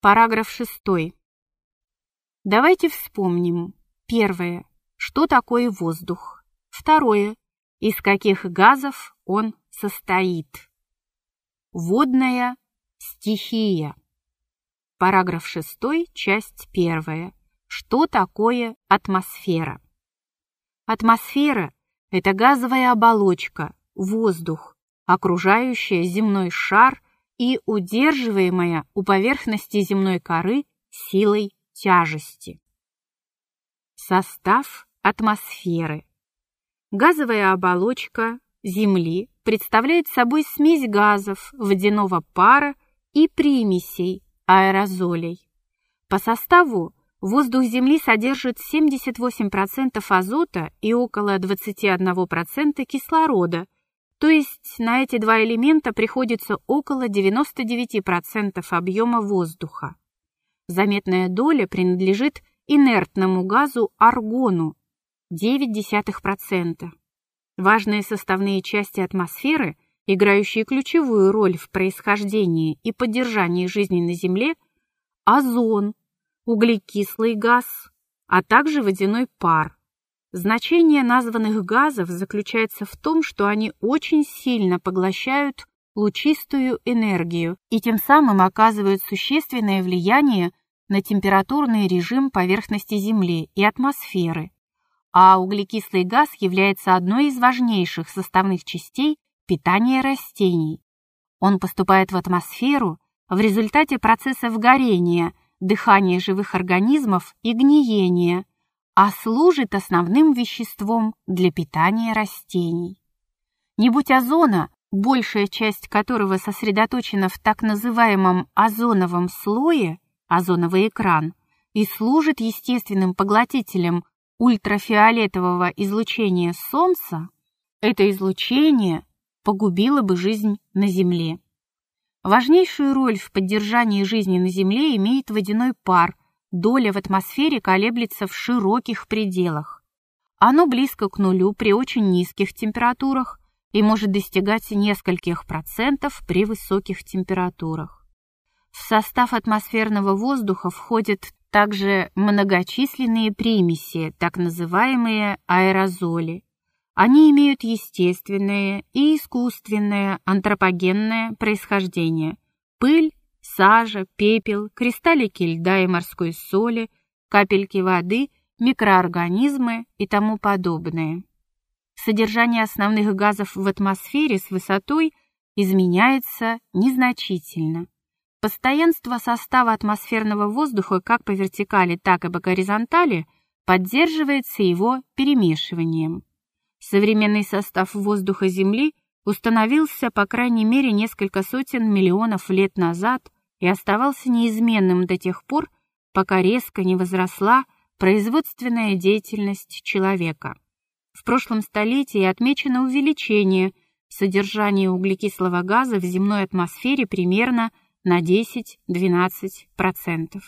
Параграф 6. Давайте вспомним. Первое. Что такое воздух? Второе. Из каких газов он состоит? Водная стихия. Параграф 6, часть 1. Что такое атмосфера? Атмосфера – это газовая оболочка, воздух, окружающая земной шар и удерживаемая у поверхности земной коры силой тяжести. Состав атмосферы. Газовая оболочка Земли представляет собой смесь газов, водяного пара и примесей, аэрозолей. По составу воздух Земли содержит 78% азота и около 21% кислорода, то есть на эти два элемента приходится около 99% объема воздуха. Заметная доля принадлежит инертному газу аргону 0,9%. Важные составные части атмосферы, играющие ключевую роль в происхождении и поддержании жизни на Земле – озон, углекислый газ, а также водяной пар. Значение названных газов заключается в том, что они очень сильно поглощают лучистую энергию и тем самым оказывают существенное влияние на температурный режим поверхности Земли и атмосферы, а углекислый газ является одной из важнейших составных частей питания растений. Он поступает в атмосферу в результате процессов горения, дыхания живых организмов и гниения, а служит основным веществом для питания растений. Не будь озона, большая часть которого сосредоточена в так называемом озоновом слое, озоновый экран, и служит естественным поглотителем ультрафиолетового излучения Солнца, это излучение погубило бы жизнь на Земле. Важнейшую роль в поддержании жизни на Земле имеет водяной пар, доля в атмосфере колеблется в широких пределах. Оно близко к нулю при очень низких температурах и может достигать нескольких процентов при высоких температурах. В состав атмосферного воздуха входят также многочисленные примеси, так называемые аэрозоли. Они имеют естественное и искусственное антропогенное происхождение. Пыль, сажа, пепел, кристаллики льда и морской соли, капельки воды, микроорганизмы и тому подобное. Содержание основных газов в атмосфере с высотой изменяется незначительно. Постоянство состава атмосферного воздуха как по вертикали, так и по горизонтали поддерживается его перемешиванием. Современный состав воздуха Земли установился по крайней мере несколько сотен миллионов лет назад и оставался неизменным до тех пор, пока резко не возросла производственная деятельность человека. В прошлом столетии отмечено увеличение содержания углекислого газа в земной атмосфере примерно на 10-12%.